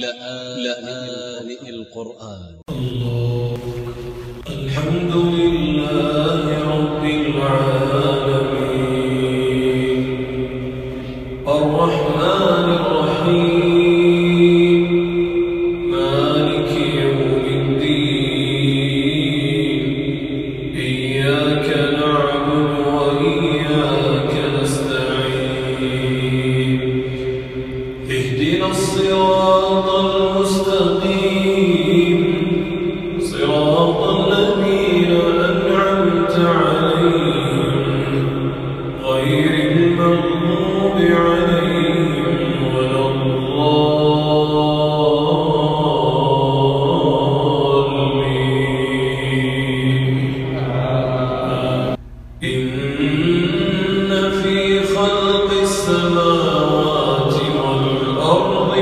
لآن لا القرآن. الله الحمد لله رب العالمين. الرحمن الرحيم. الصراط المستقيم.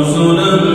رسلا